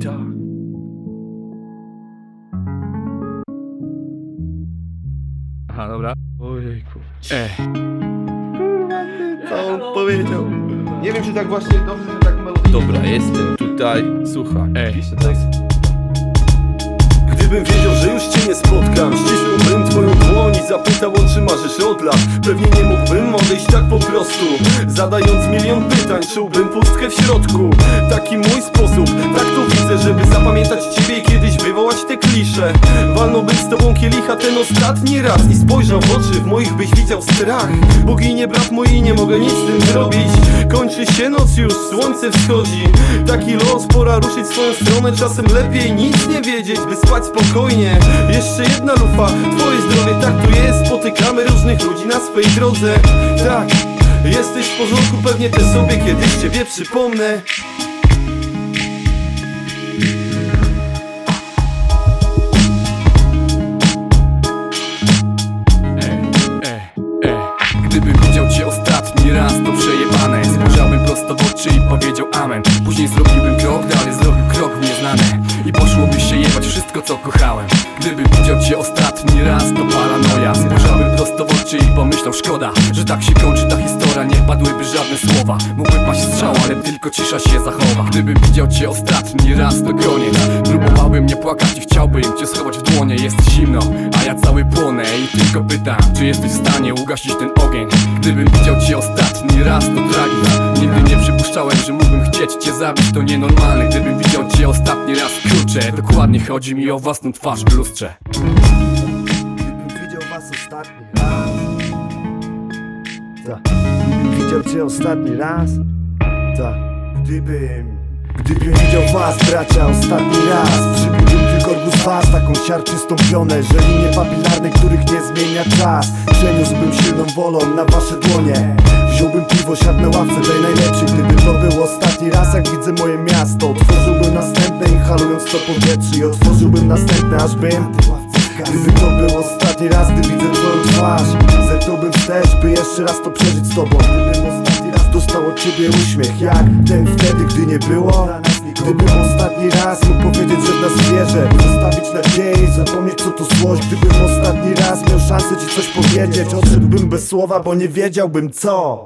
Tak. Aha, dobra. Ojejku. Ej, Co on powiedział? Nie wiem, czy tak właśnie dobrze, że tak melodycznie. dobra, jestem tutaj. Słuchaj. Ej. Gdybym wiedział, że już cię nie spotkam marzysz od lat. Pewnie nie mógłbym odejść tak po prostu. Zadając milion pytań, czułbym pustkę w środku. Taki mój sposób, tak to widzę Żeby zapamiętać ciebie i kiedyś wywołać te klisze. Walnąłbym z tobą kielicha ten ostatni raz. I spojrzał w oczy, w moich byś widział strach. Boginie, brat mój, nie mogę nic z tym zrobić Kończy się noc już, słońce wschodzi. Taki los, pora ruszyć swoją stronę Czasem lepiej nic nie wiedzieć, by spać spokojnie. Jeszcze jedna lufa, twoje zdrowie, tak tu jest. Spotykamy różnych ludzi na swej drodze. Tak, jesteś w porządku, pewnie też sobie kiedyś ciebie przypomnę Później zrobiłbym krok, dalej zrobił krok w nieznane I poszłoby się jebać wszystko co kochałem. Gdybym widział cię ostatni raz, to paranoja. W pomyślał szkoda Że tak się kończy ta historia, nie padłyby żadne słowa. Mógłby paść strzał, ale tylko cisza się zachowa. Gdybym widział cię ostatni raz, to koniec Próbowałbym nie płakać i chciałbym cię schować w dłonie. Jest zimno, a ja cały płonę I tylko pytam, czy jesteś w stanie ugasić ten ogień? Gdybym widział cię ostatni raz, to tragik Nigdy nie przypuszczałem, że mógłbym chcieć cię zabić. To nienormalne, gdybym widział cię ostatni raz Kurczę, dokładnie chodzi mi o własną twarz w lustrze. Gdybym widział was ostatni raz Gdybym widział cię ostatni raz? Tak Gdybym Gdybym widział was, bracia, ostatni raz. Przybiłbym tylko arbuz was, taką siarczystą pionę Że linie papilarne, których nie zmienia czas. Przeniósłbym silną wolą na wasze dłonie. Wziąłbym piwo, siadł na ławce, daj najlepszy. Gdyby to był ostatni raz, jak widzę moje miasto Otworzyłbym następne, inhalując to powietrze I otworzyłbym następne, aż bym Gdyby to był ostatni raz, gdy widzę twoją twarz Zerknąłbym wstecz, by jeszcze raz to przeżyć z tobą. Gdybym ostatni raz dostał od ciebie uśmiech Jak ten wtedy, gdy nie było. Gdybym ostatni raz mógł powiedzieć, że w nas wierzę. Zostawić nadzieję i zapomnieć co to złość. Gdybym ostatni raz miał szansę ci coś powiedzieć. Odszedłbym bez słowa, bo nie wiedziałbym co